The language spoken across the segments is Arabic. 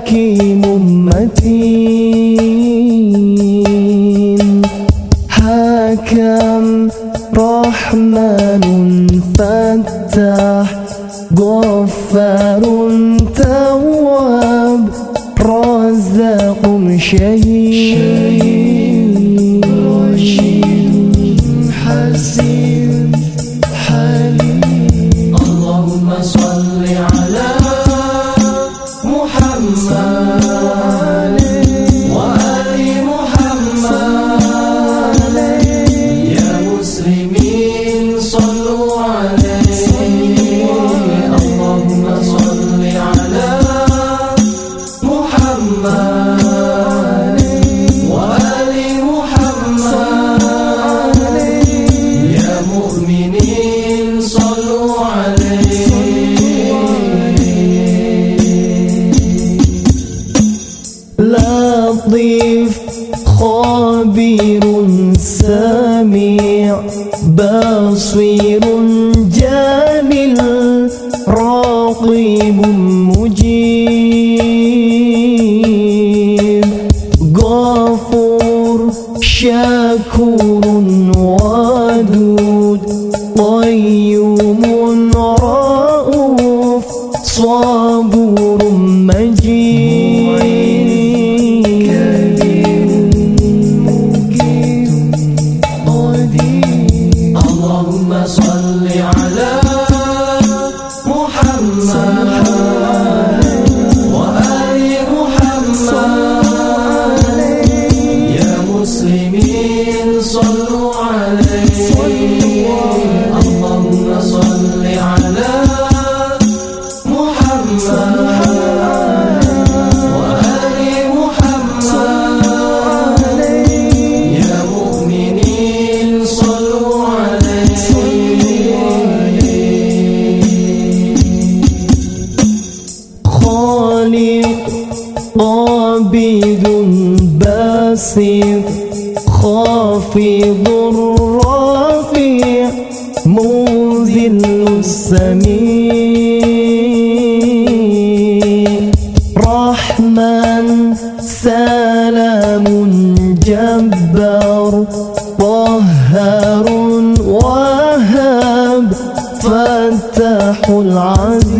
حكيم متين. حكم رحمن فتح غفار تواب رزاق شهيد رشيد حسين حليم. اللهم صل على بصير جامل راقب مجيب. غفور شاكور ودود طيب. الصافي ضر الرافع منزل السميع. رحمن سلام جبار طهر وهاب فتح العزيز.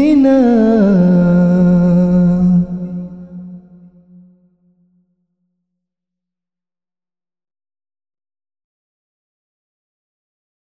بنا